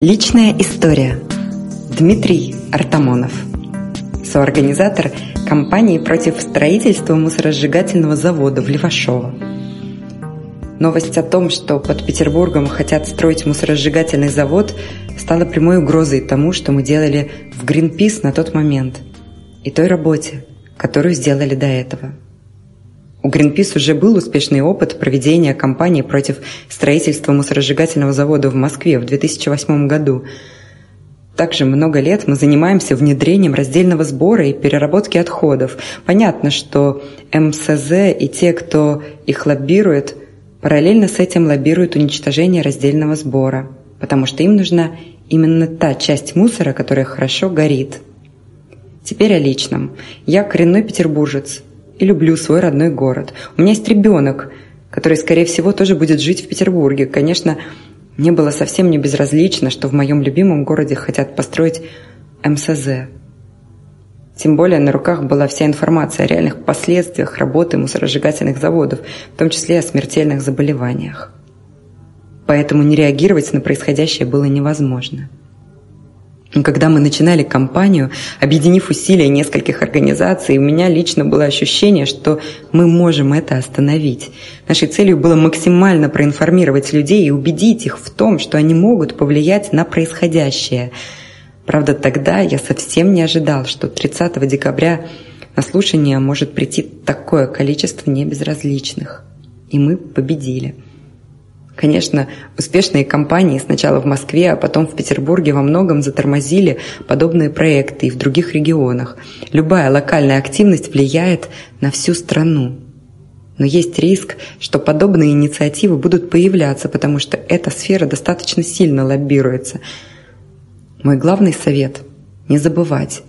Личная история. Дмитрий Артамонов. Соорганизатор кампании против строительства мусоросжигательного завода в Левашово. Новость о том, что под Петербургом хотят строить мусоросжигательный завод, стала прямой угрозой тому, что мы делали в Greenpeace на тот момент, и той работе, которую сделали до этого. У Greenpeace уже был успешный опыт проведения кампании против строительства мусоросжигательного завода в Москве в 2008 году. Также много лет мы занимаемся внедрением раздельного сбора и переработки отходов. Понятно, что МСЗ и те, кто их лоббирует, параллельно с этим лоббируют уничтожение раздельного сбора, потому что им нужна именно та часть мусора, которая хорошо горит. Теперь о личном. Я коренной петербуржец – и люблю свой родной город. У меня есть ребенок, который, скорее всего, тоже будет жить в Петербурге. Конечно, мне было совсем не безразлично, что в моем любимом городе хотят построить МСЗ. Тем более на руках была вся информация о реальных последствиях работы мусоросжигательных заводов, в том числе о смертельных заболеваниях. Поэтому не реагировать на происходящее было невозможно. Когда мы начинали кампанию, объединив усилия нескольких организаций, у меня лично было ощущение, что мы можем это остановить. Нашей целью было максимально проинформировать людей и убедить их в том, что они могут повлиять на происходящее. Правда, тогда я совсем не ожидал, что 30 декабря на слушание может прийти такое количество небезразличных. И мы победили. Конечно, успешные компании сначала в Москве, а потом в Петербурге во многом затормозили подобные проекты и в других регионах. Любая локальная активность влияет на всю страну. Но есть риск, что подобные инициативы будут появляться, потому что эта сфера достаточно сильно лоббируется. Мой главный совет – не забывать,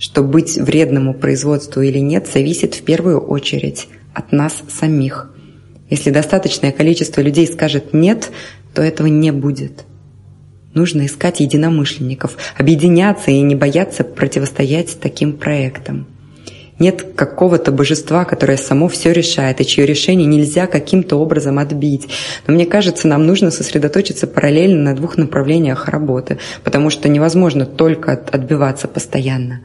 что быть вредному производству или нет зависит в первую очередь от нас самих – если достаточное количество людей скажет «нет», то этого не будет. Нужно искать единомышленников, объединяться и не бояться противостоять таким проектам. Нет какого-то божества, которое само все решает, и чье решение нельзя каким-то образом отбить. Но мне кажется, нам нужно сосредоточиться параллельно на двух направлениях работы, потому что невозможно только отбиваться постоянно.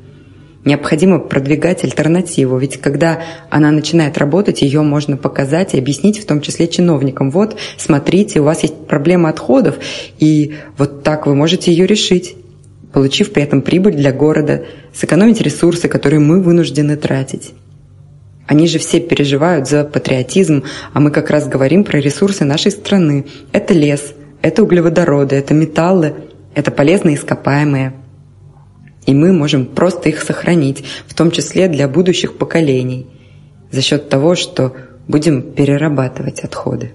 Необходимо продвигать альтернативу, ведь когда она начинает работать, ее можно показать и объяснить, в том числе чиновникам. Вот, смотрите, у вас есть проблема отходов, и вот так вы можете ее решить, получив при этом прибыль для города, сэкономить ресурсы, которые мы вынуждены тратить. Они же все переживают за патриотизм, а мы как раз говорим про ресурсы нашей страны. Это лес, это углеводороды, это металлы, это полезные ископаемые – и мы можем просто их сохранить, в том числе для будущих поколений, за счет того, что будем перерабатывать отходы.